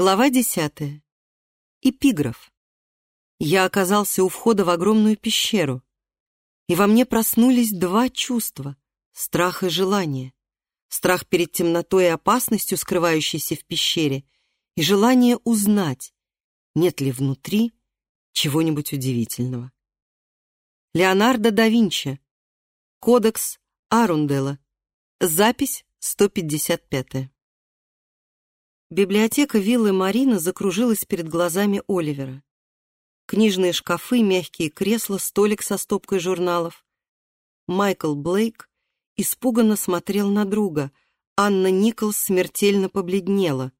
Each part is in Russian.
Глава десятая. Эпиграф. Я оказался у входа в огромную пещеру, и во мне проснулись два чувства — страх и желание. Страх перед темнотой и опасностью, скрывающейся в пещере, и желание узнать, нет ли внутри чего-нибудь удивительного. Леонардо да Винчи. Кодекс Арунделла. Запись 155. Библиотека виллы Марина закружилась перед глазами Оливера. Книжные шкафы, мягкие кресла, столик со стопкой журналов. Майкл Блейк испуганно смотрел на друга. Анна Николс смертельно побледнела.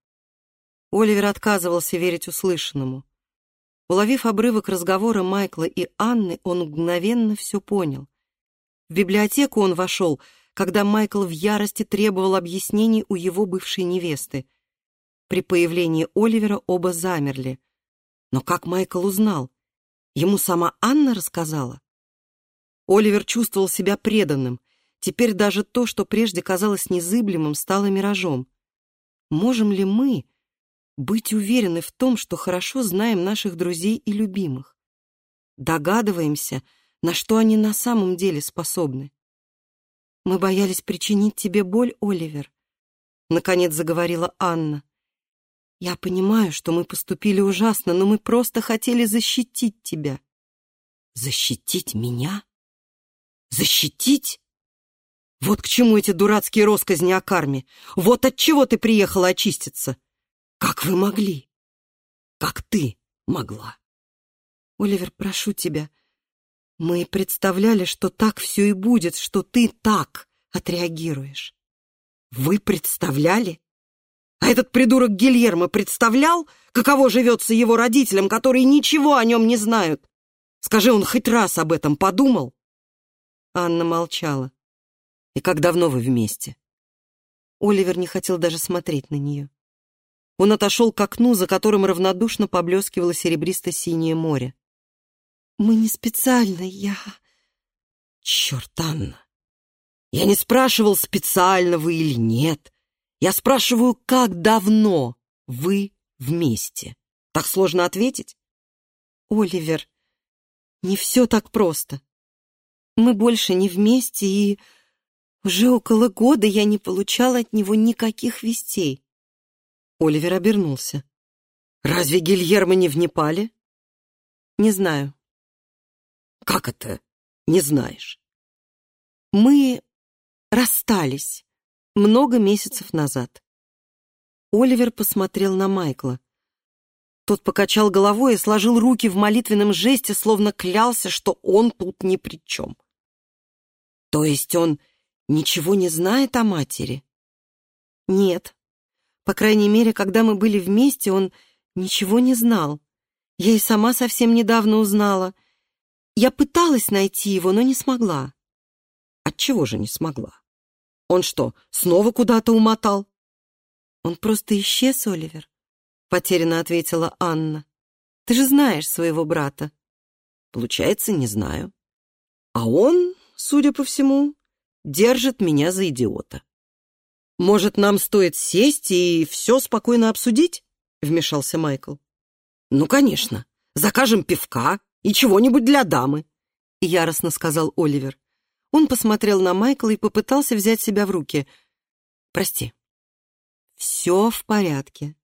Оливер отказывался верить услышанному. Уловив обрывок разговора Майкла и Анны, он мгновенно все понял. В библиотеку он вошел, когда Майкл в ярости требовал объяснений у его бывшей невесты — при появлении Оливера оба замерли. Но как Майкл узнал? Ему сама Анна рассказала? Оливер чувствовал себя преданным. Теперь даже то, что прежде казалось незыблемым, стало миражом. Можем ли мы быть уверены в том, что хорошо знаем наших друзей и любимых? Догадываемся, на что они на самом деле способны. «Мы боялись причинить тебе боль, Оливер», — наконец заговорила Анна. Я понимаю, что мы поступили ужасно, но мы просто хотели защитить тебя. Защитить меня? Защитить? Вот к чему эти дурацкие росказни о карме. Вот от чего ты приехала очиститься. Как вы могли? Как ты могла? Оливер, прошу тебя. Мы представляли, что так все и будет, что ты так отреагируешь. Вы представляли? А этот придурок Гильермо представлял, каково живется его родителям, которые ничего о нем не знают? Скажи, он хоть раз об этом подумал?» Анна молчала. «И как давно вы вместе?» Оливер не хотел даже смотреть на нее. Он отошел к окну, за которым равнодушно поблескивало серебристо-синее море. «Мы не специально, я...» «Черт, Анна! Я не спрашивал, специально вы или нет. Я спрашиваю, как давно вы вместе? Так сложно ответить? Оливер, не все так просто. Мы больше не вместе, и уже около года я не получала от него никаких вестей. Оливер обернулся. Разве Гильермо не в Непале? Не знаю. Как это не знаешь? Мы расстались много месяцев назад. Оливер посмотрел на Майкла. Тот покачал головой и сложил руки в молитвенном жесте, словно клялся, что он тут ни при чем. То есть он ничего не знает о матери? Нет. По крайней мере, когда мы были вместе, он ничего не знал. Я и сама совсем недавно узнала. Я пыталась найти его, но не смогла. Отчего же не смогла? Он что, снова куда-то умотал? Он просто исчез, Оливер, потерянно ответила Анна. Ты же знаешь своего брата. Получается, не знаю. А он, судя по всему, держит меня за идиота. Может, нам стоит сесть и все спокойно обсудить? Вмешался Майкл. Ну, конечно. Закажем пивка и чего-нибудь для дамы. Яростно сказал Оливер. Он посмотрел на Майкла и попытался взять себя в руки. «Прости». «Все в порядке».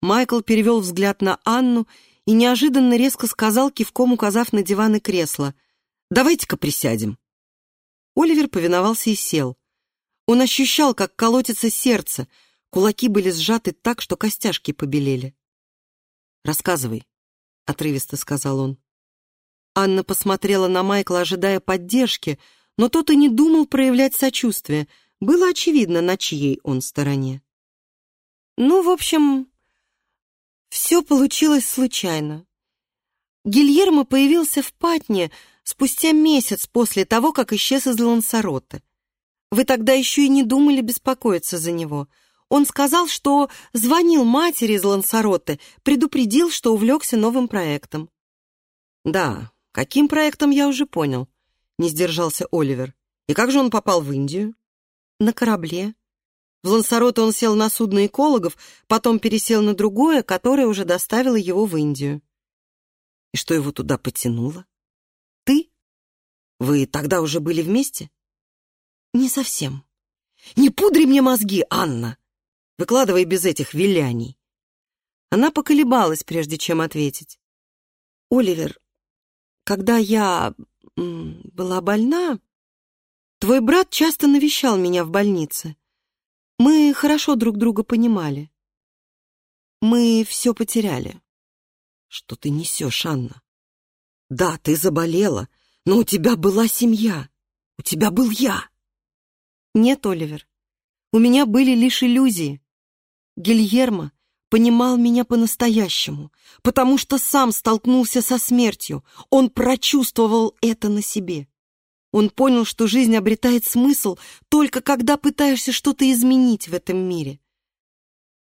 Майкл перевел взгляд на Анну и неожиданно резко сказал, кивком указав на диван и кресло. «Давайте-ка присядем». Оливер повиновался и сел. Он ощущал, как колотится сердце. Кулаки были сжаты так, что костяшки побелели. «Рассказывай», — отрывисто сказал он. Анна посмотрела на Майкла, ожидая поддержки, но тот и не думал проявлять сочувствие. Было очевидно, на чьей он стороне. Ну, в общем, все получилось случайно. Гильермо появился в Патне спустя месяц после того, как исчез из Лансарота. Вы тогда еще и не думали беспокоиться за него. Он сказал, что звонил матери из Лансароты, предупредил, что увлекся новым проектом. Да, каким проектом я уже понял. — не сдержался Оливер. «И как же он попал в Индию?» «На корабле. В Лансароте он сел на судно экологов, потом пересел на другое, которое уже доставило его в Индию. И что его туда потянуло? Ты? Вы тогда уже были вместе? Не совсем. Не пудри мне мозги, Анна! Выкладывай без этих виляний. Она поколебалась, прежде чем ответить. Оливер, когда я была больна, твой брат часто навещал меня в больнице. Мы хорошо друг друга понимали. Мы все потеряли. Что ты несешь, Анна? Да, ты заболела, но у тебя была семья. У тебя был я. Нет, Оливер, у меня были лишь иллюзии. Гильермо понимал меня по-настоящему, потому что сам столкнулся со смертью. Он прочувствовал это на себе. Он понял, что жизнь обретает смысл только когда пытаешься что-то изменить в этом мире.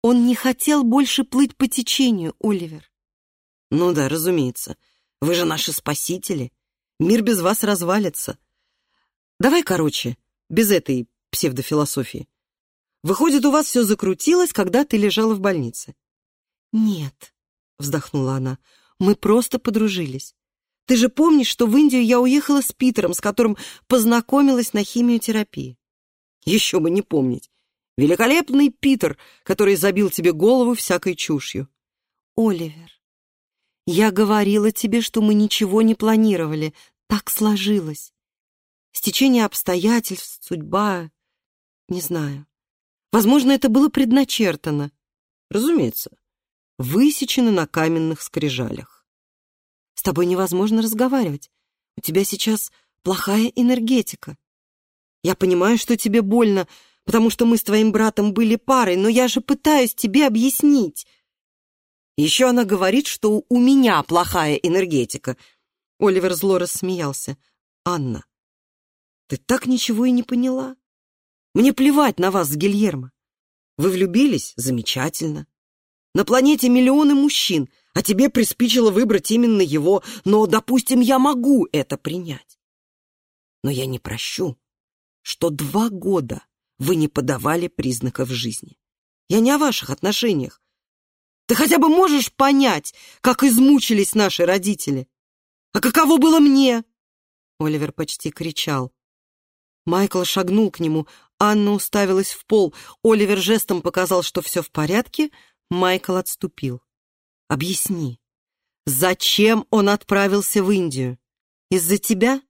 Он не хотел больше плыть по течению, Оливер. Ну да, разумеется. Вы же наши спасители. Мир без вас развалится. Давай короче, без этой псевдофилософии. Выходит, у вас все закрутилось, когда ты лежала в больнице. Нет, вздохнула она, мы просто подружились. Ты же помнишь, что в Индию я уехала с Питером, с которым познакомилась на химиотерапии? Еще бы не помнить. Великолепный Питер, который забил тебе голову всякой чушью. Оливер, я говорила тебе, что мы ничего не планировали. Так сложилось. Стечение обстоятельств, судьба... Не знаю. Возможно, это было предначертано. Разумеется, высечено на каменных скрижалях. С тобой невозможно разговаривать. У тебя сейчас плохая энергетика. Я понимаю, что тебе больно, потому что мы с твоим братом были парой, но я же пытаюсь тебе объяснить. Еще она говорит, что у меня плохая энергетика. Оливер зло рассмеялся. Анна, ты так ничего и не поняла. Мне плевать на вас Гильермо. Вы влюбились? Замечательно. На планете миллионы мужчин — а тебе приспичило выбрать именно его, но, допустим, я могу это принять. Но я не прощу, что два года вы не подавали признаков жизни. Я не о ваших отношениях. Ты хотя бы можешь понять, как измучились наши родители? А каково было мне?» Оливер почти кричал. Майкл шагнул к нему, Анна уставилась в пол, Оливер жестом показал, что все в порядке, Майкл отступил. Объясни, зачем он отправился в Индию? Из-за тебя?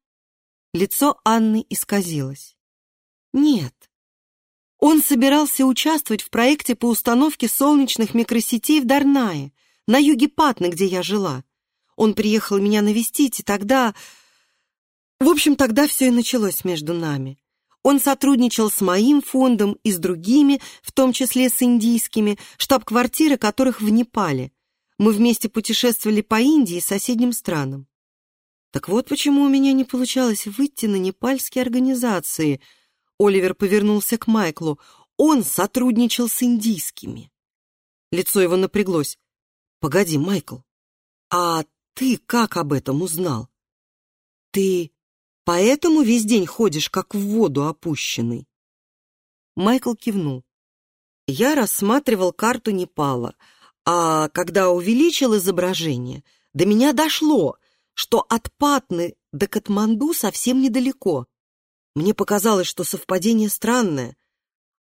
Лицо Анны исказилось. Нет. Он собирался участвовать в проекте по установке солнечных микросетей в Дарнае, на юге Патны, где я жила. Он приехал меня навестить, и тогда... В общем, тогда все и началось между нами. Он сотрудничал с моим фондом и с другими, в том числе с индийскими, штаб-квартиры которых в Непале. Мы вместе путешествовали по Индии и соседним странам. Так вот почему у меня не получалось выйти на непальские организации. Оливер повернулся к Майклу. Он сотрудничал с индийскими. Лицо его напряглось. «Погоди, Майкл, а ты как об этом узнал? Ты поэтому весь день ходишь, как в воду опущенный?» Майкл кивнул. Я рассматривал карту Непала — а когда увеличил изображение, до меня дошло, что от Патны до Катманду совсем недалеко. Мне показалось, что совпадение странное.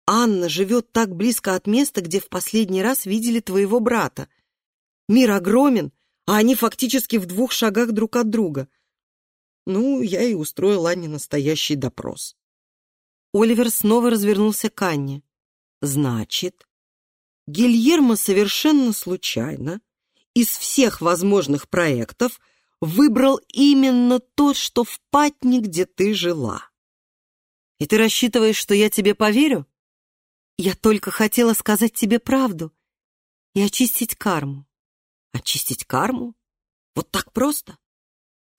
Анна живет так близко от места, где в последний раз видели твоего брата. Мир огромен, а они фактически в двух шагах друг от друга. Ну, я и устроил Анне настоящий допрос. Оливер снова развернулся к Анне. Значит, Гильермо совершенно случайно из всех возможных проектов выбрал именно тот, что в Патне, где ты жила. И ты рассчитываешь, что я тебе поверю? Я только хотела сказать тебе правду и очистить карму. Очистить карму? Вот так просто?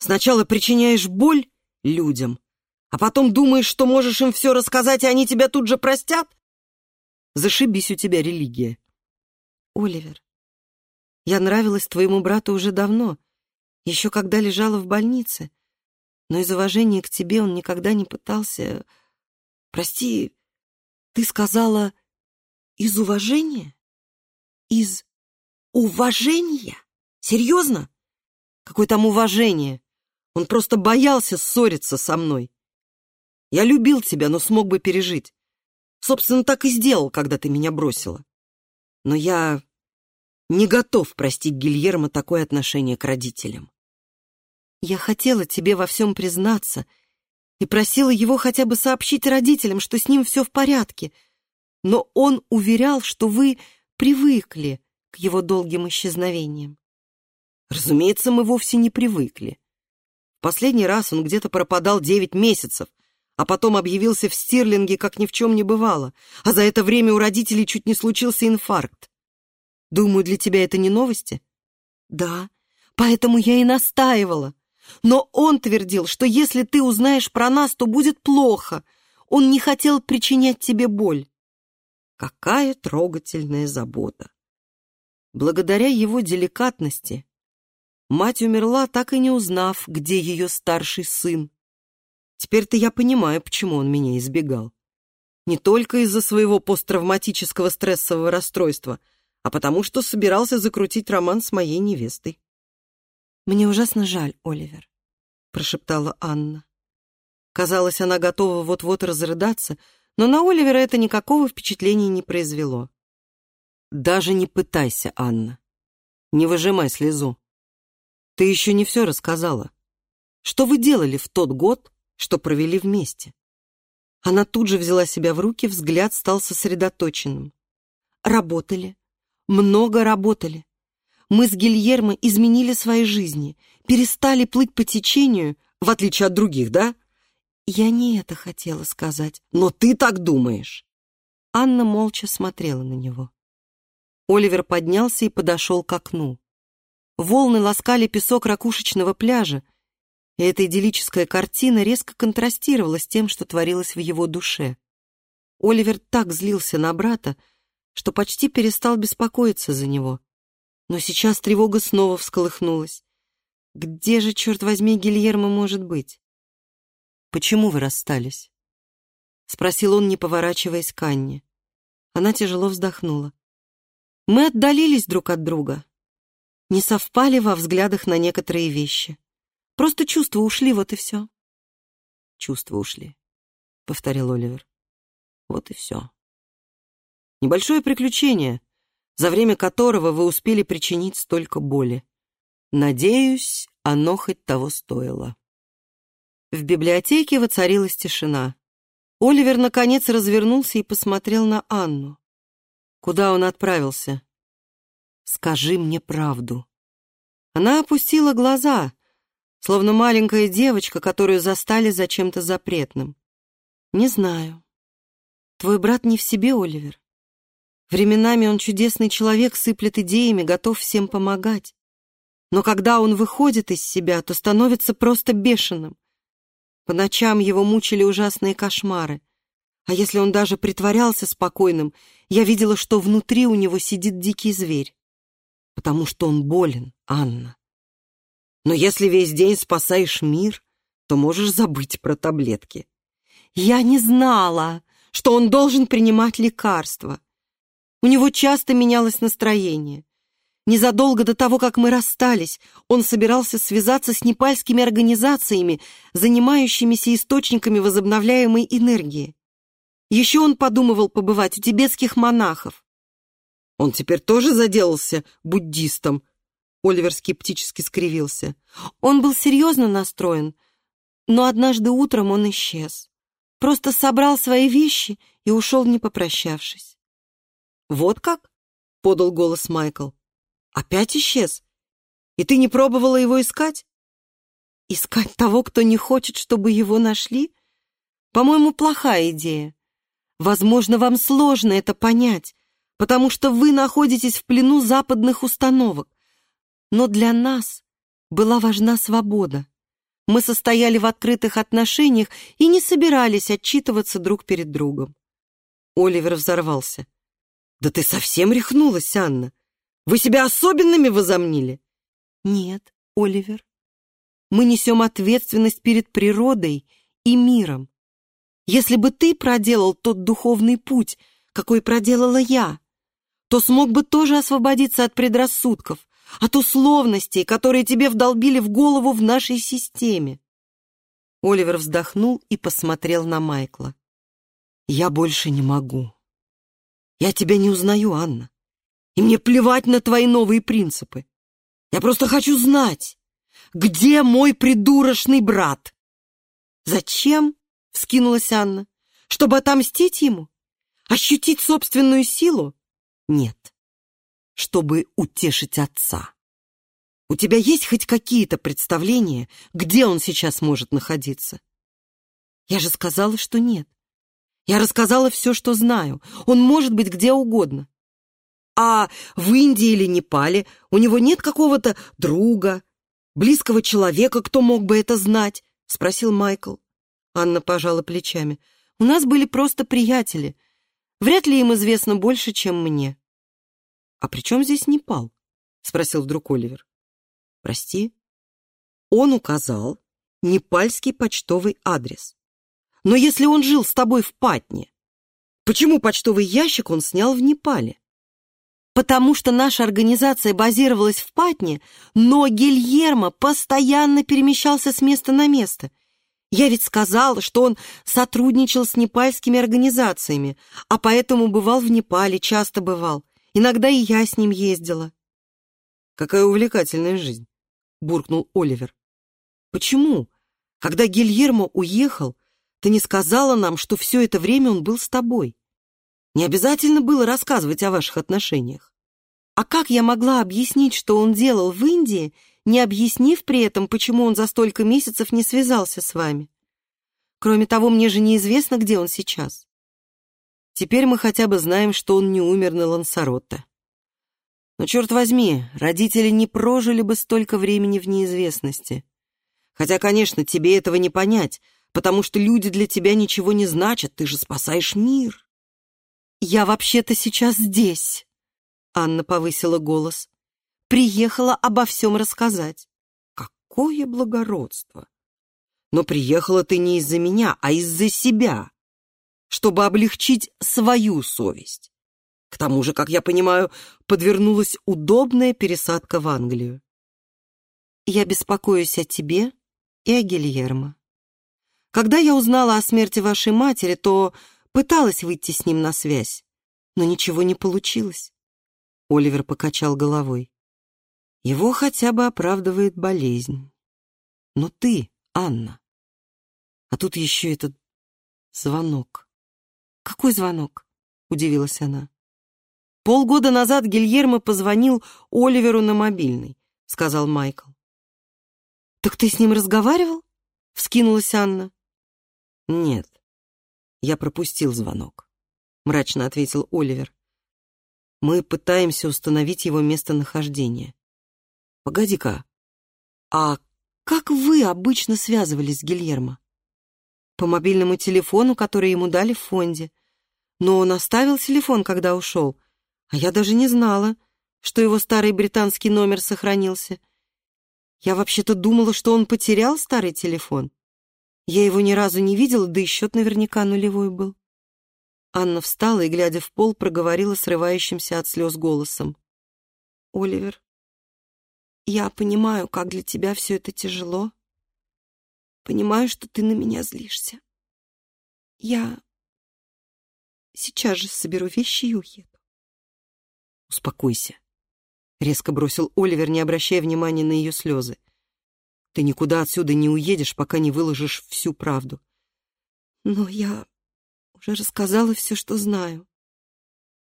Сначала причиняешь боль людям, а потом думаешь, что можешь им все рассказать, и они тебя тут же простят? Зашибись у тебя религия. Оливер, я нравилась твоему брату уже давно, еще когда лежала в больнице, но из уважения к тебе он никогда не пытался... Прости, ты сказала Из уважения? Из уважения? Серьезно? Какое там уважение? Он просто боялся ссориться со мной. Я любил тебя, но смог бы пережить. Собственно, так и сделал, когда ты меня бросила. Но я не готов простить Гильермо такое отношение к родителям. Я хотела тебе во всем признаться и просила его хотя бы сообщить родителям, что с ним все в порядке, но он уверял, что вы привыкли к его долгим исчезновениям. Разумеется, мы вовсе не привыкли. Последний раз он где-то пропадал девять месяцев, а потом объявился в Стирлинге, как ни в чем не бывало, а за это время у родителей чуть не случился инфаркт. Думаю, для тебя это не новости? Да, поэтому я и настаивала. Но он твердил, что если ты узнаешь про нас, то будет плохо. Он не хотел причинять тебе боль. Какая трогательная забота! Благодаря его деликатности мать умерла, так и не узнав, где ее старший сын. Теперь-то я понимаю, почему он меня избегал. Не только из-за своего посттравматического стрессового расстройства — а потому что собирался закрутить роман с моей невестой. «Мне ужасно жаль, Оливер», — прошептала Анна. Казалось, она готова вот-вот разрыдаться, но на Оливера это никакого впечатления не произвело. «Даже не пытайся, Анна. Не выжимай слезу. Ты еще не все рассказала. Что вы делали в тот год, что провели вместе?» Она тут же взяла себя в руки, взгляд стал сосредоточенным. «Работали, много работали. Мы с Гильермо изменили свои жизни, перестали плыть по течению, в отличие от других, да? Я не это хотела сказать. Но ты так думаешь. Анна молча смотрела на него. Оливер поднялся и подошел к окну. Волны ласкали песок ракушечного пляжа, и эта идиллическая картина резко контрастировала с тем, что творилось в его душе. Оливер так злился на брата, что почти перестал беспокоиться за него. Но сейчас тревога снова всколыхнулась. Где же, черт возьми, Гильермо может быть? «Почему вы расстались?» — спросил он, не поворачиваясь к Анне. Она тяжело вздохнула. «Мы отдалились друг от друга. Не совпали во взглядах на некоторые вещи. Просто чувства ушли, вот и все». «Чувства ушли», — повторил Оливер. «Вот и все». Небольшое приключение, за время которого вы успели причинить столько боли. Надеюсь, оно хоть того стоило. В библиотеке воцарилась тишина. Оливер, наконец, развернулся и посмотрел на Анну. Куда он отправился? «Скажи мне правду». Она опустила глаза, словно маленькая девочка, которую застали за чем-то запретным. «Не знаю. Твой брат не в себе, Оливер. Временами он чудесный человек, сыплет идеями, готов всем помогать. Но когда он выходит из себя, то становится просто бешеным. По ночам его мучили ужасные кошмары. А если он даже притворялся спокойным, я видела, что внутри у него сидит дикий зверь. Потому что он болен, Анна. Но если весь день спасаешь мир, то можешь забыть про таблетки. Я не знала, что он должен принимать лекарства. У него часто менялось настроение. Незадолго до того, как мы расстались, он собирался связаться с непальскими организациями, занимающимися источниками возобновляемой энергии. Еще он подумывал побывать у тибетских монахов. Он теперь тоже заделался буддистом. Оливер скептически скривился. Он был серьезно настроен, но однажды утром он исчез. Просто собрал свои вещи и ушел, не попрощавшись. «Вот как?» — подал голос Майкл. «Опять исчез? И ты не пробовала его искать?» «Искать того, кто не хочет, чтобы его нашли? По-моему, плохая идея. Возможно, вам сложно это понять, потому что вы находитесь в плену западных установок. Но для нас была важна свобода. Мы состояли в открытых отношениях и не собирались отчитываться друг перед другом. Оливер взорвался. «Да ты совсем рехнулась, Анна! Вы себя особенными возомнили?» «Нет, Оливер. Мы несем ответственность перед природой и миром. Если бы ты проделал тот духовный путь, какой проделала я, то смог бы тоже освободиться от предрассудков, от условностей, которые тебе вдолбили в голову в нашей системе. Оливер вздохнул и посмотрел на Майкла. «Я больше не могу. Я тебя не узнаю, Анна. И мне плевать на твои новые принципы. Я просто хочу знать, где мой придурочный брат?» «Зачем?» — вскинулась Анна. «Чтобы отомстить ему? Ощутить собственную силу? Нет. Чтобы утешить отца. У тебя есть хоть какие-то представления, где он сейчас может находиться?» «Я же сказала, что нет. Я рассказала все, что знаю. Он может быть где угодно. А в Индии или Непале у него нет какого-то друга, близкого человека, кто мог бы это знать?» — спросил Майкл. Анна пожала плечами. «У нас были просто приятели. Вряд ли им известно больше, чем мне». «А при чем здесь Непал?» — спросил вдруг Оливер. «Прости». Он указал непальский почтовый адрес. «Но если он жил с тобой в Патне, почему почтовый ящик он снял в Непале?» потому что наша организация базировалась в Патне, но Гильермо постоянно перемещался с места на место. Я ведь сказала, что он сотрудничал с непальскими организациями, а поэтому бывал в Непале, часто бывал. Иногда и я с ним ездила. «Какая увлекательная жизнь», — буркнул Оливер. «Почему, когда Гильермо уехал, ты не сказала нам, что все это время он был с тобой?» Не обязательно было рассказывать о ваших отношениях. А как я могла объяснить, что он делал в Индии, не объяснив при этом, почему он за столько месяцев не связался с вами? Кроме того, мне же неизвестно, где он сейчас. Теперь мы хотя бы знаем, что он не умер на Лансаротте. Но, черт возьми, родители не прожили бы столько времени в неизвестности. Хотя, конечно, тебе этого не понять, потому что люди для тебя ничего не значат, ты же спасаешь мир. «Я вообще-то сейчас здесь», — Анна повысила голос. «Приехала обо всем рассказать». «Какое благородство! Но приехала ты не из-за меня, а из-за себя, чтобы облегчить свою совесть. К тому же, как я понимаю, подвернулась удобная пересадка в Англию. Я беспокоюсь о тебе и о Гильермо. Когда я узнала о смерти вашей матери, то Пыталась выйти с ним на связь, но ничего не получилось. Оливер покачал головой. Его хотя бы оправдывает болезнь. Но ты, Анна. А тут еще этот звонок. Какой звонок? Удивилась она. Полгода назад Гильермо позвонил Оливеру на мобильный, сказал Майкл. Так ты с ним разговаривал? Вскинулась Анна. Нет, я пропустил звонок, мрачно ответил Оливер. Мы пытаемся установить его местонахождение. Погоди-ка, а как вы обычно связывались с Гильермо? По мобильному телефону, который ему дали в фонде. Но он оставил телефон, когда ушел, а я даже не знала, что его старый британский номер сохранился. Я вообще-то думала, что он потерял старый телефон. Я его ни разу не видела, да и счет наверняка нулевой был. Анна встала и, глядя в пол, проговорила срывающимся от слез голосом. «Оливер, я понимаю, как для тебя все это тяжело. Понимаю, что ты на меня злишься. Я сейчас же соберу вещи и уеду». «Успокойся», — резко бросил Оливер, не обращая внимания на ее слезы. Ты никуда отсюда не уедешь, пока не выложишь всю правду. Но я уже рассказала все, что знаю.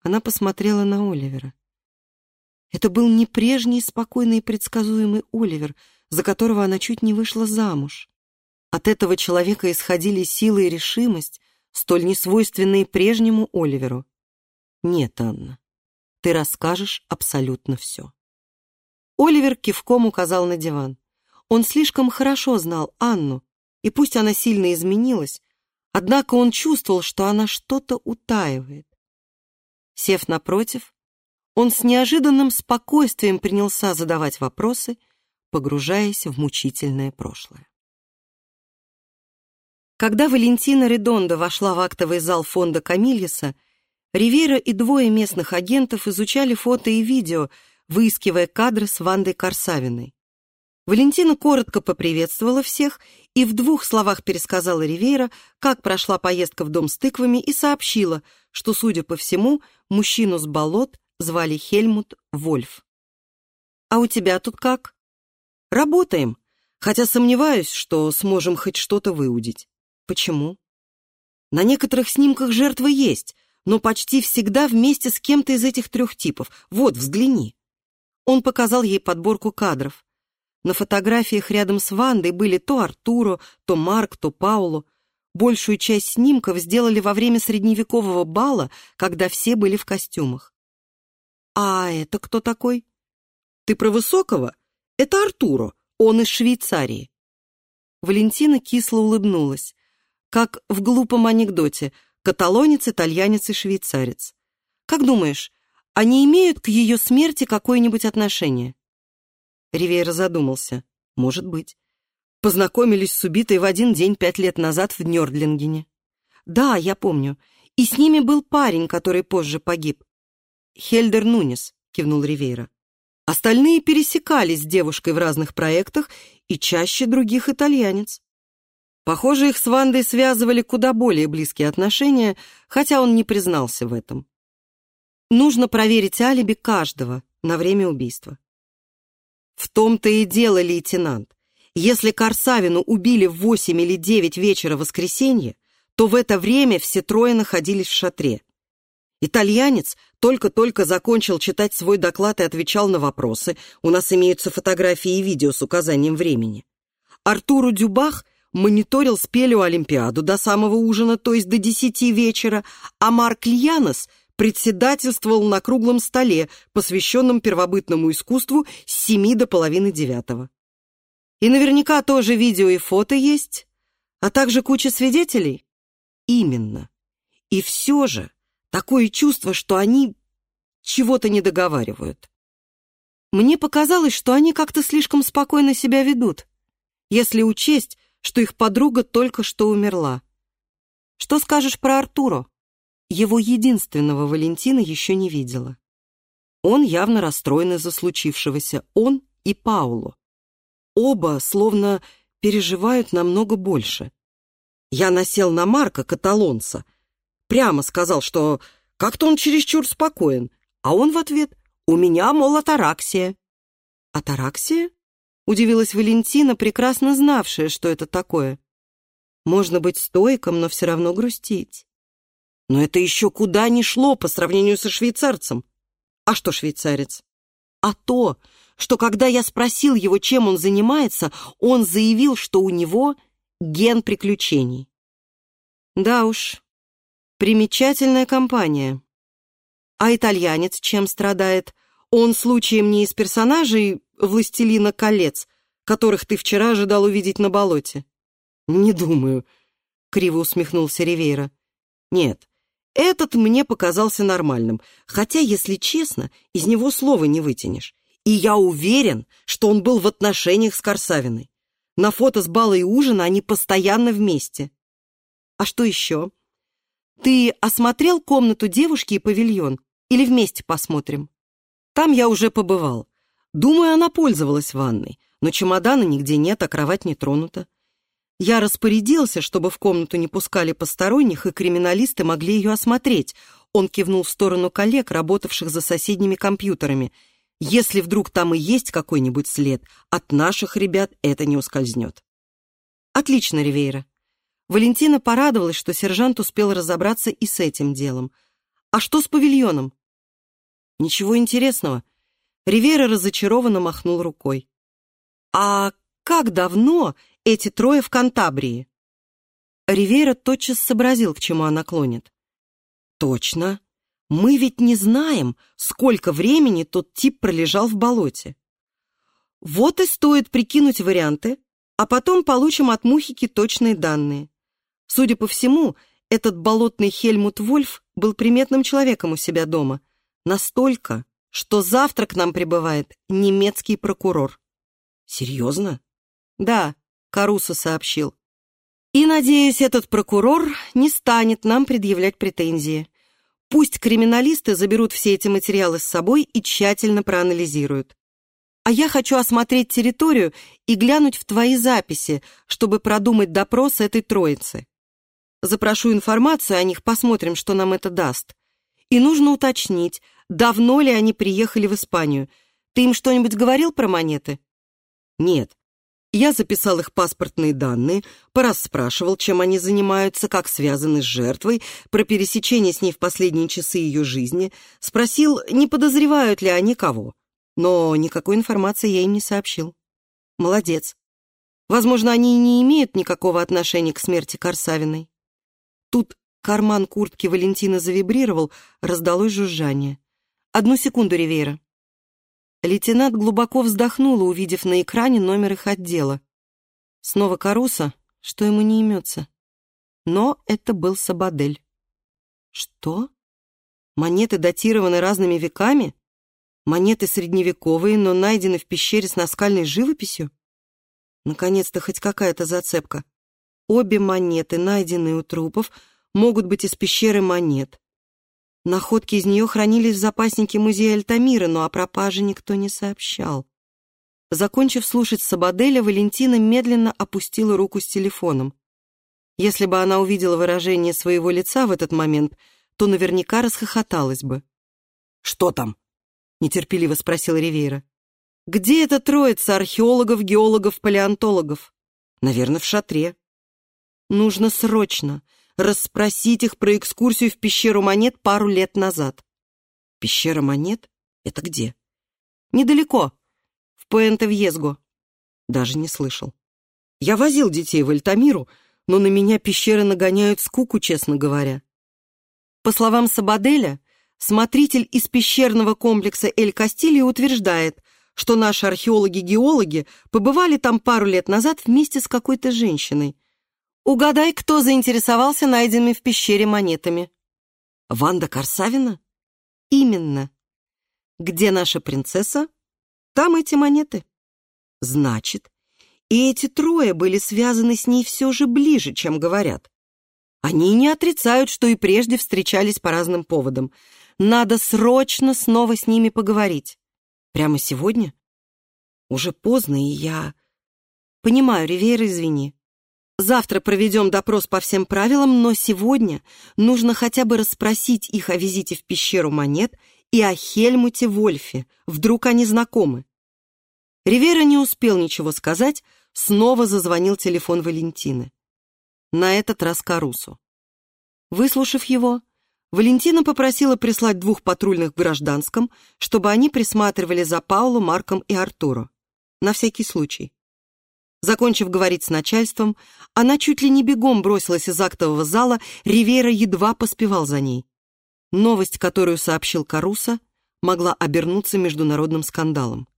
Она посмотрела на Оливера. Это был не прежний спокойный и предсказуемый Оливер, за которого она чуть не вышла замуж. От этого человека исходили сила и решимость, столь несвойственные прежнему Оливеру. Нет, Анна, ты расскажешь абсолютно все. Оливер кивком указал на диван. Он слишком хорошо знал Анну, и пусть она сильно изменилась, однако он чувствовал, что она что-то утаивает. Сев напротив, он с неожиданным спокойствием принялся задавать вопросы, погружаясь в мучительное прошлое. Когда Валентина Редонда вошла в актовый зал фонда Камильеса, Ривера и двое местных агентов изучали фото и видео, выискивая кадры с Вандой Корсавиной. Валентина коротко поприветствовала всех и в двух словах пересказала Ривейра, как прошла поездка в дом с тыквами, и сообщила, что, судя по всему, мужчину с болот звали Хельмут Вольф. «А у тебя тут как?» «Работаем, хотя сомневаюсь, что сможем хоть что-то выудить». «Почему?» «На некоторых снимках жертвы есть, но почти всегда вместе с кем-то из этих трех типов. Вот, взгляни». Он показал ей подборку кадров. На фотографиях рядом с Вандой были то Артуро, то Марк, то Пауло. Большую часть снимков сделали во время средневекового бала, когда все были в костюмах. «А это кто такой?» «Ты про Высокого? Это Артуро, он из Швейцарии». Валентина кисло улыбнулась, как в глупом анекдоте «Каталонец, итальянец и швейцарец». «Как думаешь, они имеют к ее смерти какое-нибудь отношение?» Ривейра задумался. «Может быть. Познакомились с убитой в один день пять лет назад в Нёрдлингене. Да, я помню. И с ними был парень, который позже погиб. Хельдер Нунес, кивнул Ривейра. Остальные пересекались с девушкой в разных проектах и чаще других итальянец. Похоже, их с Вандой связывали куда более близкие отношения, хотя он не признался в этом. Нужно проверить алиби каждого на время убийства. В том-то и дело, лейтенант. Если Корсавину убили в восемь или девять вечера воскресенья, то в это время все трое находились в шатре. Итальянец только-только закончил читать свой доклад и отвечал на вопросы. У нас имеются фотографии и видео с указанием времени. Артуру Дюбах мониторил спелю Олимпиаду до самого ужина, то есть до десяти вечера, а Марк Льянос — председательствовал на круглом столе, посвященном первобытному искусству с семи до половины девятого. И наверняка тоже видео и фото есть, а также куча свидетелей? Именно. И все же такое чувство, что они чего-то не договаривают. Мне показалось, что они как-то слишком спокойно себя ведут, если учесть, что их подруга только что умерла. Что скажешь про Артуру? Его единственного Валентина еще не видела. Он явно расстроен из-за случившегося, он и Пауло. Оба словно переживают намного больше. Я насел на Марка, каталонца. Прямо сказал, что как-то он чересчур спокоен, а он в ответ «У меня, мол, атараксия». «Атараксия?» — удивилась Валентина, прекрасно знавшая, что это такое. «Можно быть стойком, но все равно грустить». Но это еще куда ни шло по сравнению со швейцарцем. А что швейцарец? А то, что когда я спросил его, чем он занимается, он заявил, что у него ген приключений. Да уж, примечательная компания. А итальянец чем страдает? Он случаем не из персонажей «Властелина колец», которых ты вчера ожидал увидеть на болоте? Не думаю, — криво усмехнулся Ривейра. Нет, этот мне показался нормальным, хотя, если честно, из него слова не вытянешь. И я уверен, что он был в отношениях с Корсавиной. На фото с бала и ужина они постоянно вместе. А что еще? Ты осмотрел комнату девушки и павильон? Или вместе посмотрим? Там я уже побывал. Думаю, она пользовалась ванной, но чемодана нигде нет, а кровать не тронута. Я распорядился, чтобы в комнату не пускали посторонних, и криминалисты могли ее осмотреть. Он кивнул в сторону коллег, работавших за соседними компьютерами. Если вдруг там и есть какой-нибудь след, от наших ребят это не ускользнет. Отлично, Ривейра. Валентина порадовалась, что сержант успел разобраться и с этим делом. А что с павильоном? Ничего интересного. Ривейра разочарованно махнул рукой. А как давно эти трое в Кантабрии. Ривейра тотчас сообразил, к чему она клонит. Точно. Мы ведь не знаем, сколько времени тот тип пролежал в болоте. Вот и стоит прикинуть варианты, а потом получим от Мухики точные данные. Судя по всему, этот болотный Хельмут Вольф был приметным человеком у себя дома. Настолько, что завтра к нам прибывает немецкий прокурор. Серьезно? Да, Каруса сообщил. И, надеюсь, этот прокурор не станет нам предъявлять претензии. Пусть криминалисты заберут все эти материалы с собой и тщательно проанализируют. А я хочу осмотреть территорию и глянуть в твои записи, чтобы продумать допрос этой троицы. Запрошу информацию о них, посмотрим, что нам это даст. И нужно уточнить, давно ли они приехали в Испанию. Ты им что-нибудь говорил про монеты? Нет. Я записал их паспортные данные, порасспрашивал, чем они занимаются, как связаны с жертвой, про пересечение с ней в последние часы ее жизни, спросил, не подозревают ли они кого. Но никакой информации я им не сообщил. Молодец. Возможно, они и не имеют никакого отношения к смерти Корсавиной. Тут карман куртки Валентина завибрировал, раздалось жужжание. «Одну секунду, Ривейра». Лейтенант глубоко вздохнула, увидев на экране номер их отдела. Снова Каруса, что ему не имется. Но это был Сабадель. Что? Монеты датированы разными веками? Монеты средневековые, но найдены в пещере с наскальной живописью? Наконец-то хоть какая-то зацепка. Обе монеты, найденные у трупов, могут быть из пещеры монет. Находки из нее хранились в запаснике музея Альтамира, но о пропаже никто не сообщал. Закончив слушать Сабаделя, Валентина медленно опустила руку с телефоном. Если бы она увидела выражение своего лица в этот момент, то наверняка расхохоталась бы. «Что там?» — нетерпеливо спросил Ривейра. «Где эта троица археологов, геологов, палеонтологов?» «Наверное, в шатре». «Нужно срочно, расспросить их про экскурсию в пещеру монет пару лет назад. Пещера монет? Это где? Недалеко, в Пуэнте-Вьезго. Даже не слышал. Я возил детей в Альтамиру, но на меня пещеры нагоняют скуку, честно говоря. По словам Сабаделя, смотритель из пещерного комплекса Эль-Кастильо утверждает, что наши археологи-геологи побывали там пару лет назад вместе с какой-то женщиной. Угадай, кто заинтересовался найденными в пещере монетами. Ванда Корсавина? Именно. Где наша принцесса? Там эти монеты. Значит, и эти трое были связаны с ней все же ближе, чем говорят. Они не отрицают, что и прежде встречались по разным поводам. Надо срочно снова с ними поговорить. Прямо сегодня? Уже поздно, и я... Понимаю, Ривейра, извини. Завтра проведем допрос по всем правилам, но сегодня нужно хотя бы расспросить их о визите в пещеру монет и о Хельмуте Вольфе. Вдруг они знакомы. Ривера не успел ничего сказать, снова зазвонил телефон Валентины. На этот раз Карусу. Выслушав его, Валентина попросила прислать двух патрульных в гражданском, чтобы они присматривали за Паулу, Марком и Артуро. На всякий случай. Закончив говорить с начальством, она чуть ли не бегом бросилась из актового зала, Ривера едва поспевал за ней. Новость, которую сообщил Каруса, могла обернуться международным скандалом.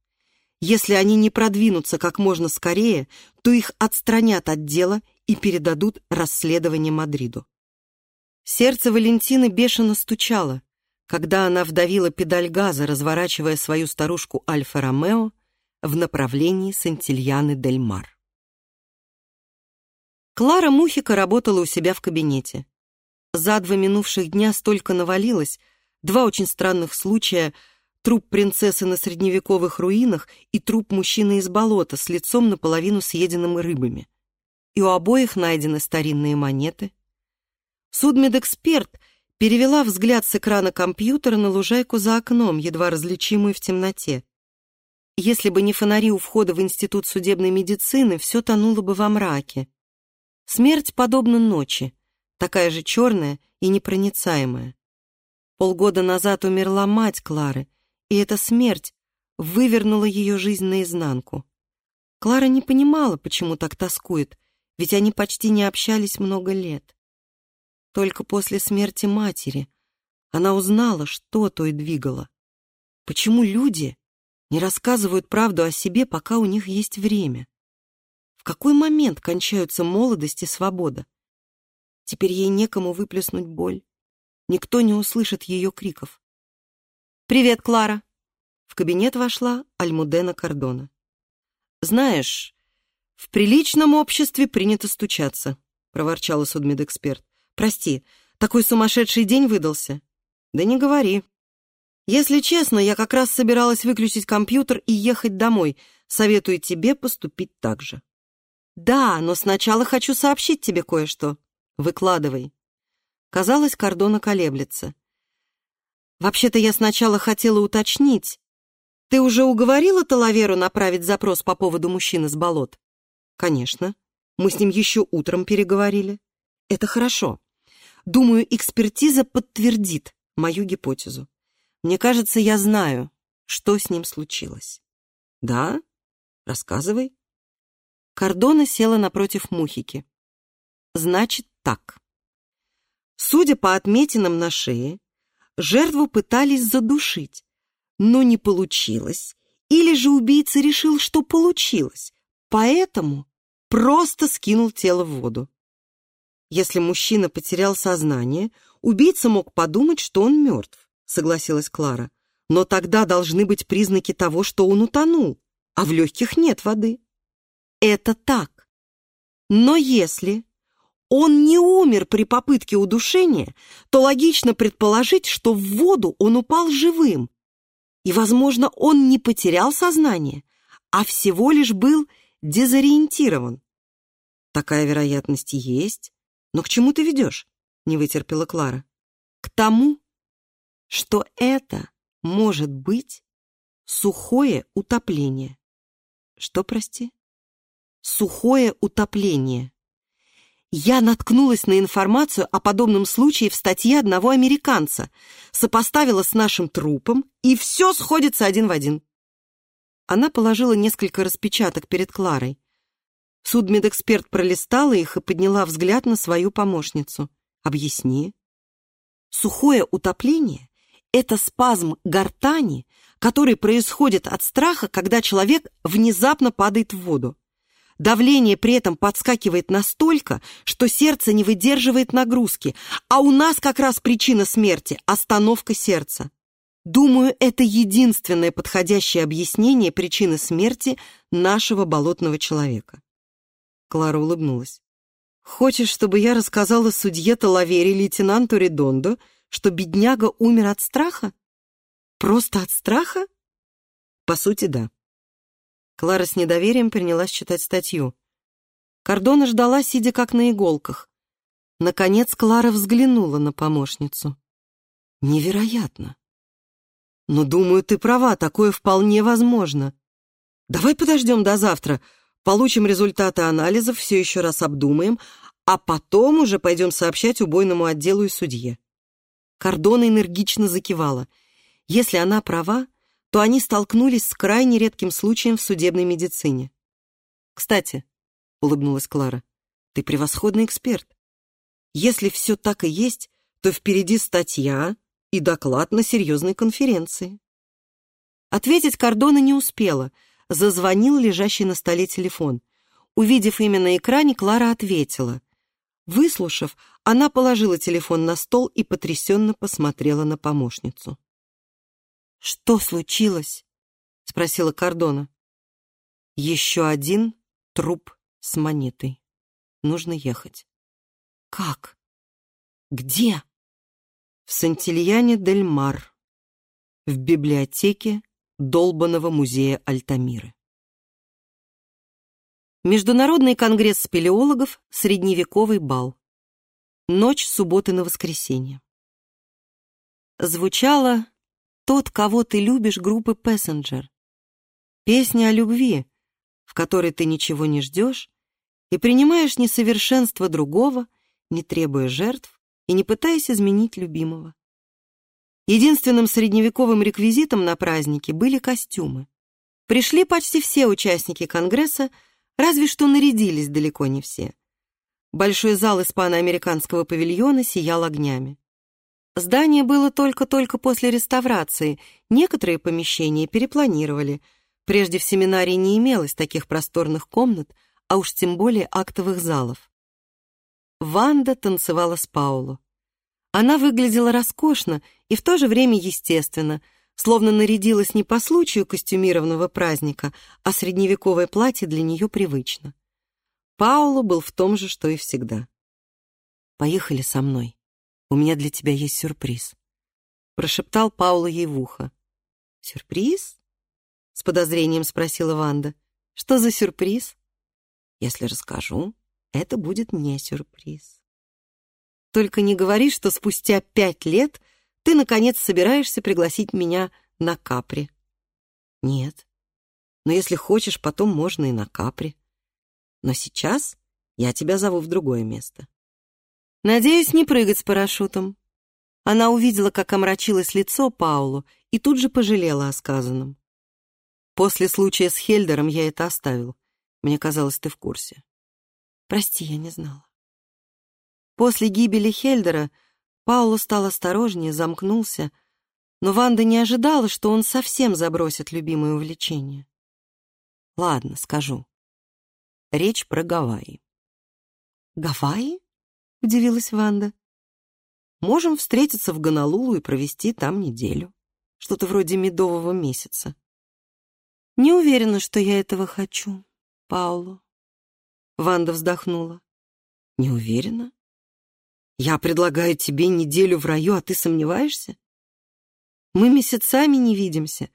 Если они не продвинутся как можно скорее, то их отстранят от дела и передадут расследование Мадриду. Сердце Валентины бешено стучало, когда она вдавила педаль газа, разворачивая свою старушку Альфа-Ромео в направлении Сантильяны-дель-Мар. Клара Мухика работала у себя в кабинете. За два минувших дня столько навалилось, два очень странных случая — труп принцессы на средневековых руинах и труп мужчины из болота с лицом наполовину съеденным рыбами. И у обоих найдены старинные монеты. Судмедэксперт перевела взгляд с экрана компьютера на лужайку за окном, едва различимую в темноте. Если бы не фонари у входа в Институт судебной медицины, все тонуло бы во мраке. Смерть подобна ночи, такая же черная и непроницаемая. Полгода назад умерла мать Клары, и эта смерть вывернула ее жизнь наизнанку. Клара не понимала, почему так тоскует, ведь они почти не общались много лет. Только после смерти матери она узнала, что той двигало. Почему люди не рассказывают правду о себе, пока у них есть время? Какой момент кончаются молодость и свобода? Теперь ей некому выплеснуть боль. Никто не услышит ее криков. «Привет, Клара!» В кабинет вошла Альмудена Кордона. «Знаешь, в приличном обществе принято стучаться», — проворчала судмедэксперт. «Прости, такой сумасшедший день выдался». Да не говори. Если честно, я как раз собиралась выключить компьютер и ехать домой. Советую тебе поступить так же. Да, но сначала хочу сообщить тебе кое-что. Выкладывай. Казалось, Кордона колеблется. Вообще-то я сначала хотела уточнить. Ты уже уговорила Талаверу направить запрос по поводу мужчины с болот? Конечно. Мы с ним еще утром переговорили. Это хорошо. Думаю, экспертиза подтвердит мою гипотезу. Мне кажется, я знаю, что с ним случилось. Да? Рассказывай. Кордона села напротив Мухики. Значит так. Судя по отметинам на шее, жертву пытались задушить, но не получилось, или же убийца решил, что получилось, поэтому просто скинул тело в воду. Если мужчина потерял сознание, убийца мог подумать, что он мертв, согласилась Клара. Но тогда должны быть признаки того, что он утонул, а в легких нет воды. Это так. Но если он не умер при попытке удушения, то логично предположить, что в воду он упал живым. И, возможно, он не потерял сознание, а всего лишь был дезориентирован. Такая вероятность есть. Но к чему ты ведешь? Не вытерпела Клара. К тому, что это может быть сухое утопление. Что, прости? Сухое утопление. Я наткнулась на информацию о подобном случае в статье одного американца, сопоставила с нашим трупом, и все сходится один в один. Она положила несколько распечаток перед Кларой. Судмедэксперт пролистала их и подняла взгляд на свою помощницу. «Объясни». Сухое утопление — это спазм гортани, который происходит от страха, когда человек внезапно падает в воду. Давление при этом подскакивает настолько, что сердце не выдерживает нагрузки, а у нас как раз причина смерти – остановка сердца. Думаю, это единственное подходящее объяснение причины смерти нашего болотного человека. Клара улыбнулась. «Хочешь, чтобы я рассказала судье Талавере лейтенанту Редондо, что бедняга умер от страха? Просто от страха?» «По сути, да. Клара с недоверием принялась читать статью. Кордона ждала, сидя как на иголках. Наконец Клара взглянула на помощницу. «Невероятно! Но, думаю, ты права, такое вполне возможно. Давай подождем до завтра, получим результаты анализов, все еще раз обдумаем, а потом уже пойдем сообщать убойному отделу и судье». Кордона энергично закивала. Если она права, то они столкнулись с крайне редким случаем в судебной медицине. «Кстати», — улыбнулась Клара, — «ты превосходный эксперт. Если все так и есть, то впереди статья и доклад на серьезной конференции». Ответить Кордона не успела. Зазвонил лежащий на столе телефон. Увидев имя на экране, Клара ответила. Выслушав, она положила телефон на стол и потрясенно посмотрела на помощницу. «Что случилось?» — спросила Кордона. «Еще один труп с монетой. Нужно ехать». «Как? Где?» «В Сантильяне-дель-Мар, в библиотеке долбанного музея Альтамиры». Международный конгресс спелеологов «Средневековый бал». Ночь субботы на воскресенье. Звучало тот, кого ты любишь, группы Passenger. Песня о любви, в которой ты ничего не ждешь и принимаешь несовершенство другого, не требуя жертв и не пытаясь изменить любимого. Единственным средневековым реквизитом на празднике были костюмы. Пришли почти все участники Конгресса, разве что нарядились далеко не все. Большой зал испано-американского павильона сиял огнями. Здание было только-только после реставрации, некоторые помещения перепланировали. Прежде в семинарии не имелось таких просторных комнат, а уж тем более актовых залов. Ванда танцевала с Пауло. Она выглядела роскошно и в то же время естественно, словно нарядилась не по случаю костюмированного праздника, а средневековое платье для нее привычно. Пауло был в том же, что и всегда. «Поехали со мной», у меня для тебя есть сюрприз». прошептал Паула ей в ухо. «Сюрприз?» — с подозрением спросила Ванда. «Что за сюрприз?» «Если расскажу, это будет не сюрприз». «Только не говори, что спустя пять лет ты, наконец, собираешься пригласить меня на капри». «Нет. Но если хочешь, потом можно и на капри. Но сейчас я тебя зову в другое место». «Надеюсь, не прыгать с парашютом». Она увидела, как омрачилось лицо Паулу, и тут же пожалела о сказанном. После случая с Хельдером я это оставил. Мне казалось, ты в курсе. Прости, я не знала. После гибели Хельдера Паулу стал осторожнее, замкнулся, но Ванда не ожидала, что он совсем забросит любимое увлечение. Ладно, скажу. Речь про Гавайи. Гавайи? Удивилась Ванда. Можем встретиться в Гонолулу и провести там неделю. Что-то вроде медового месяца. Не уверена, что я этого хочу, Пауло. Ванда вздохнула. Не уверена? Я предлагаю тебе неделю в раю, а ты сомневаешься? Мы месяцами не видимся.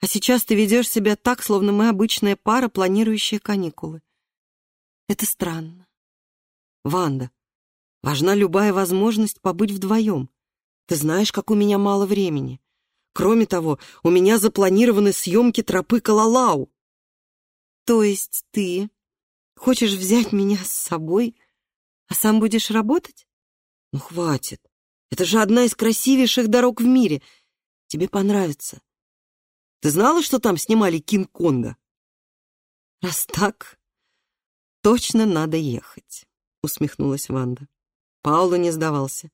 А сейчас ты ведешь себя так, словно мы обычная пара, планирующая каникулы. Это странно. Ванда, важна любая возможность побыть вдвоем. Ты знаешь, как у меня мало времени. Кроме того, у меня запланированы съемки тропы Калалау. То есть ты хочешь взять меня с собой, а сам будешь работать? Ну, хватит. Это же одна из красивейших дорог в мире. Тебе понравится. Ты знала, что там снимали Кинг-Конга? Раз так, точно надо ехать, усмехнулась Ванда. Паула не сдавался.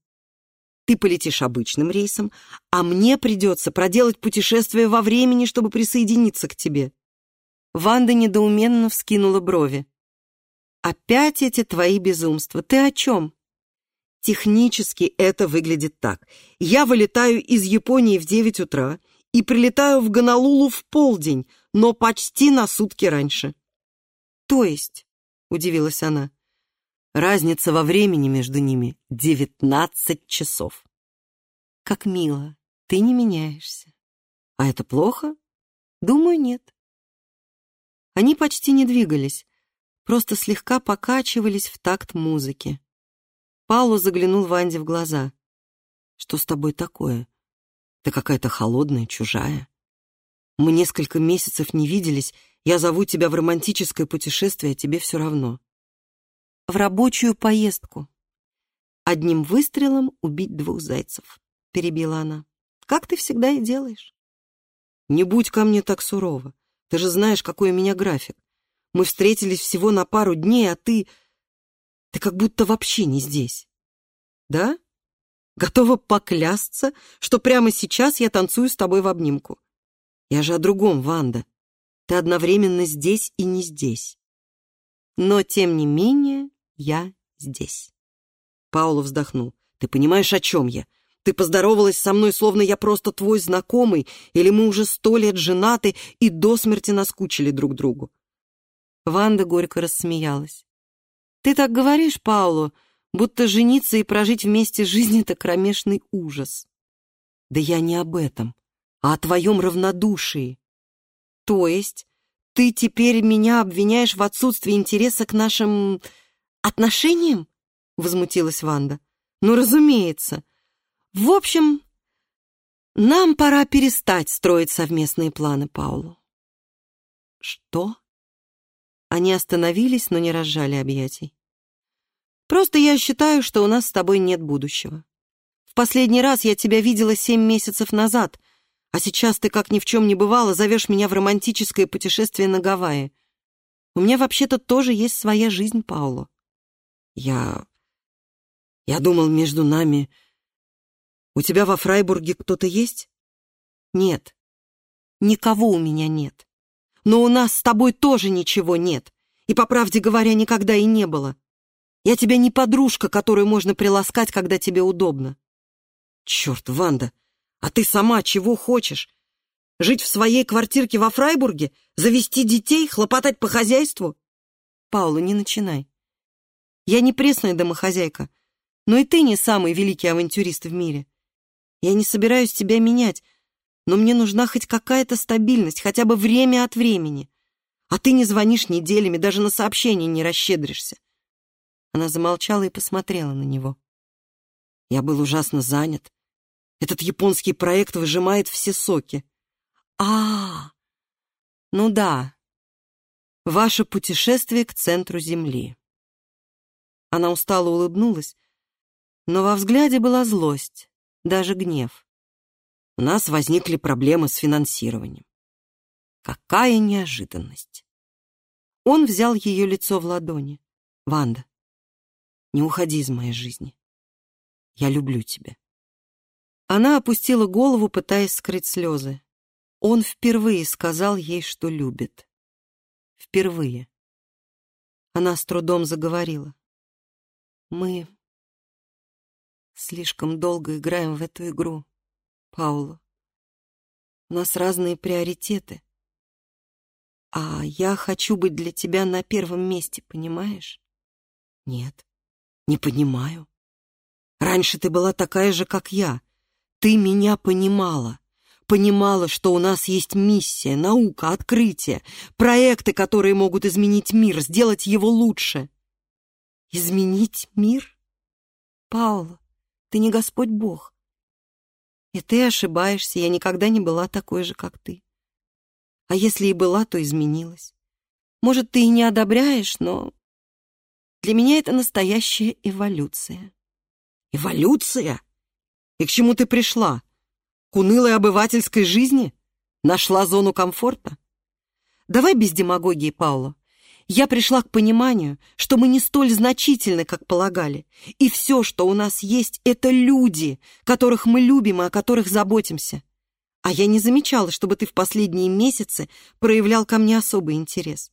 Ты полетишь обычным рейсом, а мне придется проделать путешествие во времени, чтобы присоединиться к тебе. Ванда недоуменно вскинула брови. Опять эти твои безумства. Ты о чем? Технически это выглядит так. Я вылетаю из Японии в 9 утра и прилетаю в Гонолулу в полдень, но почти на сутки раньше. То есть, удивилась она, Разница во времени между ними — девятнадцать часов. Как мило, ты не меняешься. А это плохо? Думаю, нет. Они почти не двигались, просто слегка покачивались в такт музыки. Пауло заглянул Ванде в глаза. «Что с тобой такое? Ты какая-то холодная, чужая. Мы несколько месяцев не виделись, я зову тебя в романтическое путешествие, а тебе все равно в рабочую поездку. Одним выстрелом убить двух зайцев, перебила она. Как ты всегда и делаешь. Не будь ко мне так сурово. Ты же знаешь, какой у меня график. Мы встретились всего на пару дней, а ты... Ты как будто вообще не здесь. Да? Готова поклясться, что прямо сейчас я танцую с тобой в обнимку. Я же о другом, Ванда. Ты одновременно здесь и не здесь. Но, тем не менее, я здесь. Пауло вздохнул. Ты понимаешь, о чем я? Ты поздоровалась со мной, словно я просто твой знакомый, или мы уже сто лет женаты и до смерти наскучили друг другу. Ванда горько рассмеялась. Ты так говоришь, Пауло, будто жениться и прожить вместе жизнь — это кромешный ужас. Да я не об этом, а о твоем равнодушии. То есть ты теперь меня обвиняешь в отсутствии интереса к нашим «Отношениям?» — возмутилась Ванда. «Ну, разумеется. В общем, нам пора перестать строить совместные планы, Паулу». «Что?» Они остановились, но не разжали объятий. «Просто я считаю, что у нас с тобой нет будущего. В последний раз я тебя видела семь месяцев назад, а сейчас ты, как ни в чем не бывало, зовешь меня в романтическое путешествие на Гавайи. У меня вообще-то тоже есть своя жизнь, Пауло. Я... Я думал, между нами... У тебя во Фрайбурге кто-то есть? Нет. Никого у меня нет. Но у нас с тобой тоже ничего нет. И, по правде говоря, никогда и не было. Я тебе не подружка, которую можно приласкать, когда тебе удобно. Черт, Ванда, а ты сама чего хочешь? Жить в своей квартирке во Фрайбурге? Завести детей? Хлопотать по хозяйству? Паула, не начинай. Я не пресная домохозяйка, но и ты не самый великий авантюрист в мире. Я не собираюсь тебя менять, но мне нужна хоть какая-то стабильность, хотя бы время от времени. А ты не звонишь неделями, даже на сообщения не расщедришься. Она замолчала и посмотрела на него. Я был ужасно занят. Этот японский проект выжимает все соки. А, ну да. Ваше путешествие к центру Земли. Она устало улыбнулась, но во взгляде была злость, даже гнев. У нас возникли проблемы с финансированием. Какая неожиданность! Он взял ее лицо в ладони. «Ванда, не уходи из моей жизни. Я люблю тебя». Она опустила голову, пытаясь скрыть слезы. Он впервые сказал ей, что любит. Впервые. Она с трудом заговорила. «Мы слишком долго играем в эту игру, Пауло. У нас разные приоритеты. А я хочу быть для тебя на первом месте, понимаешь? Нет, не понимаю. Раньше ты была такая же, как я. Ты меня понимала. Понимала, что у нас есть миссия, наука, открытие, проекты, которые могут изменить мир, сделать его лучше. Изменить мир? Паула, ты не Господь Бог. И ты ошибаешься, я никогда не была такой же, как ты. А если и была, то изменилась. Может, ты и не одобряешь, но для меня это настоящая эволюция. Эволюция? И к чему ты пришла? К унылой обывательской жизни? Нашла зону комфорта? Давай без демагогии, Паула. Я пришла к пониманию, что мы не столь значительны, как полагали. И все, что у нас есть, это люди, которых мы любим и о которых заботимся. А я не замечала, чтобы ты в последние месяцы проявлял ко мне особый интерес.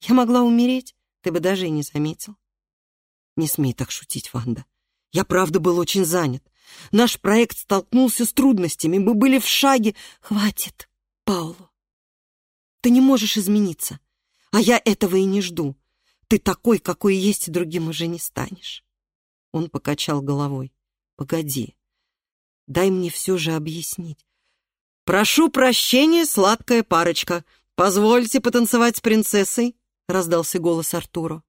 Я могла умереть, ты бы даже и не заметил. Не смей так шутить, Ванда. Я правда был очень занят. Наш проект столкнулся с трудностями, мы были в шаге. Хватит, Пауло. Ты не можешь измениться. А я этого и не жду. Ты такой, какой есть, и другим уже не станешь. Он покачал головой. Погоди. Дай мне все же объяснить. «Прошу прощения, сладкая парочка. Позвольте потанцевать с принцессой», — раздался голос Артуру.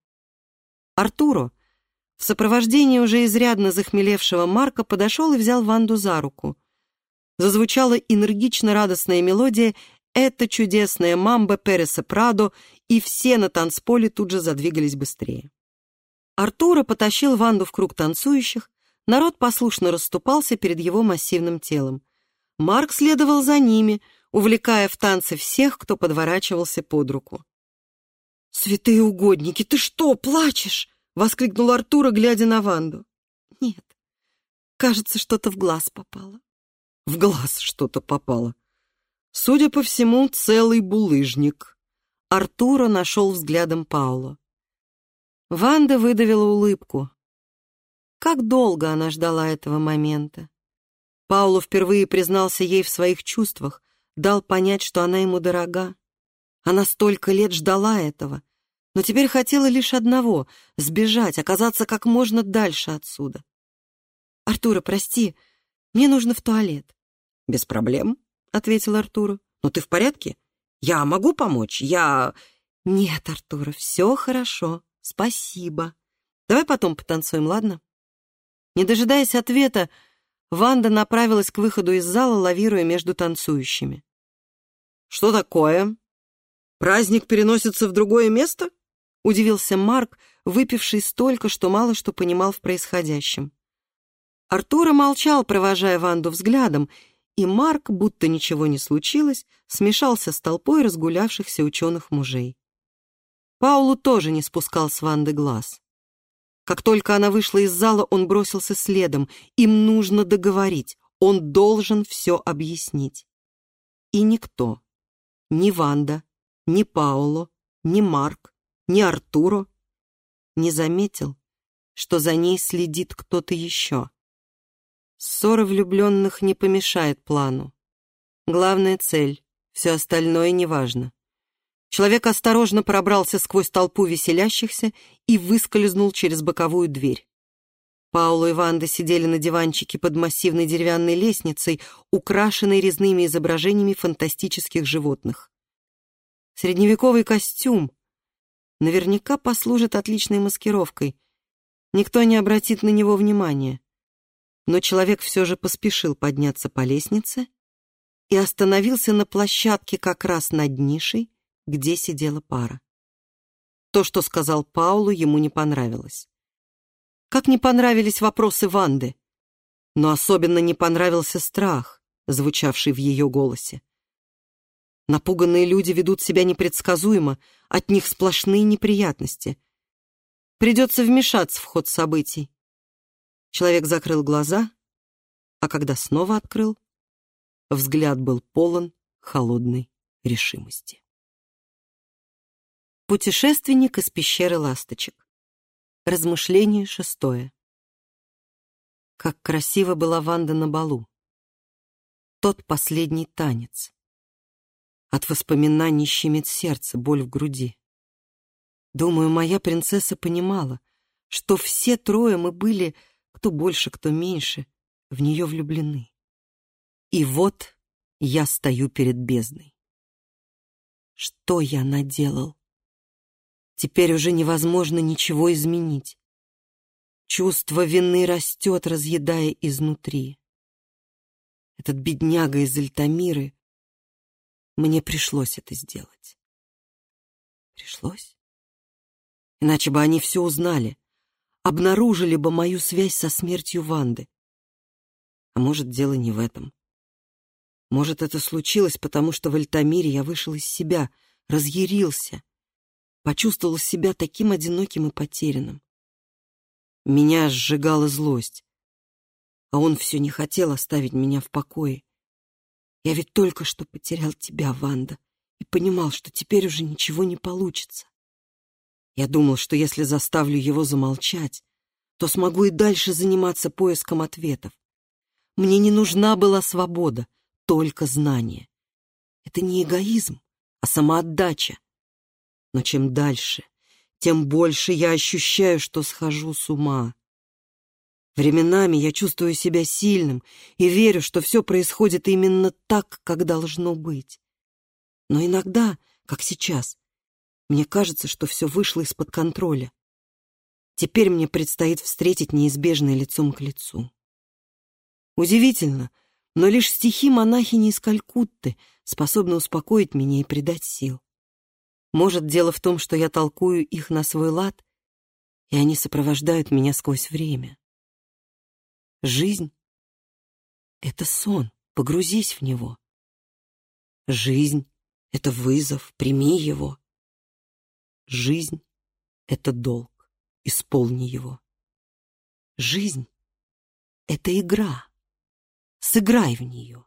Артуру в сопровождении уже изрядно захмелевшего Марка подошел и взял Ванду за руку. Зазвучала энергично радостная мелодия «Это чудесная мамба Переса Прадо», и все на танцполе тут же задвигались быстрее. Артура потащил Ванду в круг танцующих, народ послушно расступался перед его массивным телом. Марк следовал за ними, увлекая в танцы всех, кто подворачивался под руку. «Святые угодники, ты что, плачешь?» — воскликнул Артура, глядя на Ванду. «Нет, кажется, что-то в глаз попало». «В глаз что-то попало. Судя по всему, целый булыжник». Артура нашел взглядом Паула. Ванда выдавила улыбку. Как долго она ждала этого момента. Пауло впервые признался ей в своих чувствах, дал понять, что она ему дорога. Она столько лет ждала этого, но теперь хотела лишь одного — сбежать, оказаться как можно дальше отсюда. «Артура, прости, мне нужно в туалет». «Без проблем», — ответил Артура. «Но ты в порядке? Я могу помочь? Я...» «Нет, Артура, все хорошо, спасибо. Давай потом потанцуем, ладно?» Не дожидаясь ответа, Ванда направилась к выходу из зала, лавируя между танцующими. «Что такое? Праздник переносится в другое место?» — удивился Марк, выпивший столько, что мало что понимал в происходящем. Артура молчал, провожая Ванду взглядом, и Марк, будто ничего не случилось, смешался с толпой разгулявшихся ученых-мужей. Паулу тоже не спускал с Ванды глаз. Как только она вышла из зала, он бросился следом. Им нужно договорить. Он должен все объяснить. И никто, ни Ванда, ни Пауло, ни Марк, ни Артуро не заметил, что за ней следит кто-то еще. Ссора влюбленных не помешает плану. Главная цель, все остальное неважно. Человек осторожно пробрался сквозь толпу веселящихся и выскользнул через боковую дверь. Паула и Ванда сидели на диванчике под массивной деревянной лестницей, украшенной резными изображениями фантастических животных. Средневековый костюм наверняка послужит отличной маскировкой. Никто не обратит на него внимания. Но человек все же поспешил подняться по лестнице и остановился на площадке как раз над нишей, где сидела пара. То, что сказал Паулу, ему не понравилось. Как не понравились вопросы Ванды. Но особенно не понравился страх, звучавший в ее голосе. Напуганные люди ведут себя непредсказуемо, от них сплошные неприятности. Придется вмешаться в ход событий. Человек закрыл глаза, а когда снова открыл, взгляд был полон холодной решимости. Путешественник из пещеры ласточек. Размышление шестое. Как красиво была Ванда на балу. Тот последний танец. От воспоминаний щемит сердце, боль в груди. Думаю, моя принцесса понимала, что все трое мы были, кто больше, кто меньше, в нее влюблены. И вот я стою перед бездной. Что я наделал? Теперь уже невозможно ничего изменить. Чувство вины растет, разъедая изнутри. Этот бедняга из Альтамиры... Мне пришлось это сделать. Пришлось? Иначе бы они все узнали, обнаружили бы мою связь со смертью Ванды. А может, дело не в этом. Может, это случилось, потому что в Альтамире я вышел из себя, разъярился — почувствовал себя таким одиноким и потерянным. Меня сжигала злость, а он все не хотел оставить меня в покое. Я ведь только что потерял тебя, Ванда, и понимал, что теперь уже ничего не получится. Я думал, что если заставлю его замолчать, то смогу и дальше заниматься поиском ответов. Мне не нужна была свобода, только знание. Это не эгоизм, а самоотдача. Но чем дальше, тем больше я ощущаю, что схожу с ума. Временами я чувствую себя сильным и верю, что все происходит именно так, как должно быть. Но иногда, как сейчас, мне кажется, что все вышло из-под контроля. Теперь мне предстоит встретить неизбежное лицом к лицу. Удивительно, но лишь стихи монахини из Калькутты способны успокоить меня и придать сил. Может, дело в том, что я толкую их на свой лад, и они сопровождают меня сквозь время. Жизнь — это сон, погрузись в него. Жизнь — это вызов, прими его. Жизнь — это долг, исполни его. Жизнь — это игра, сыграй в нее.